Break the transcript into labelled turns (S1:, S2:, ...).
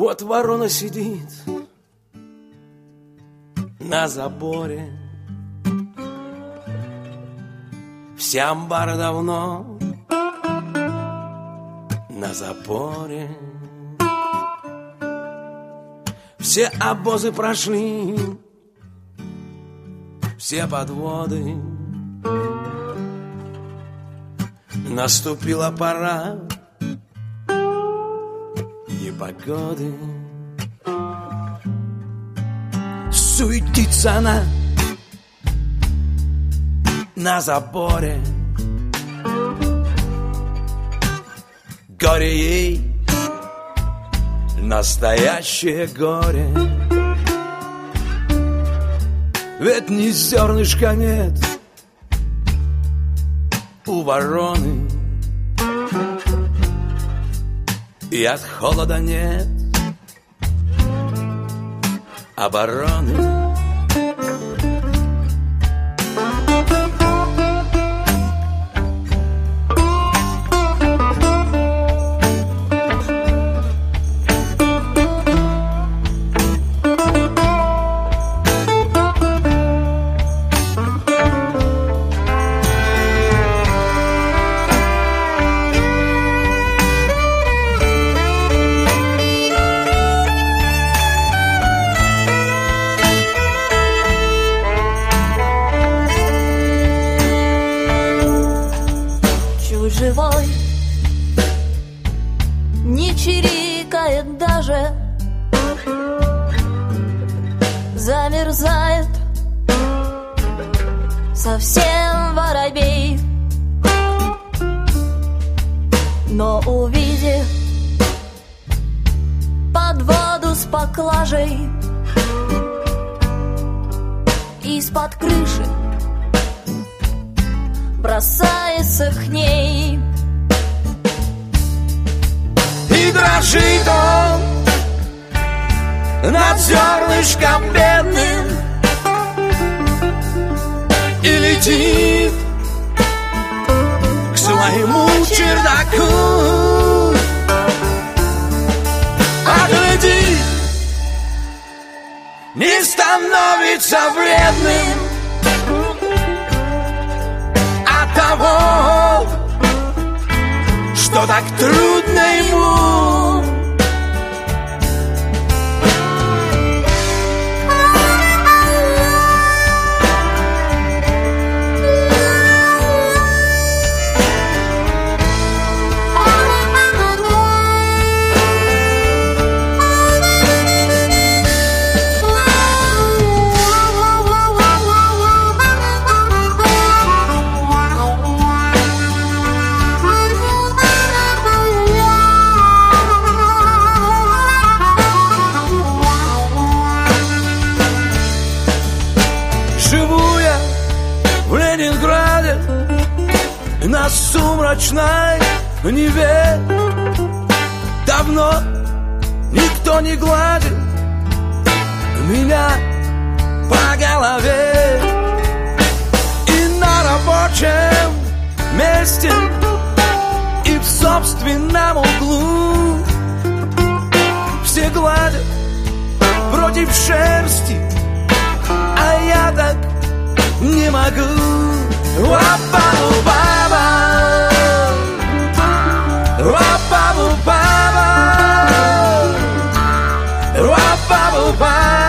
S1: Вот ворона сидит на заборе. Все амбары давно на запоре. Все обозы прошли, все подводы. Наступила пора погоды Суетится она на заборе. Горе ей, настоящее горе. Ведь ни зернышка нет у вороны. и от холода нет обороны.
S2: не чирикает даже. Замерзает совсем воробей. Но увидев под воду с поклажей Из-под крыши бросается к ней.
S1: лежит Над зернышком бедным. И летит К своему чердаку. А Отгляди Не становится вредным От того, что так трудно ему. на сумрачной Неве Давно никто не гладил меня по голове И на рабочем месте, и в собственном углу Все гладят вроде в шерсти, а я так не могу Опа-опа! bubble pop.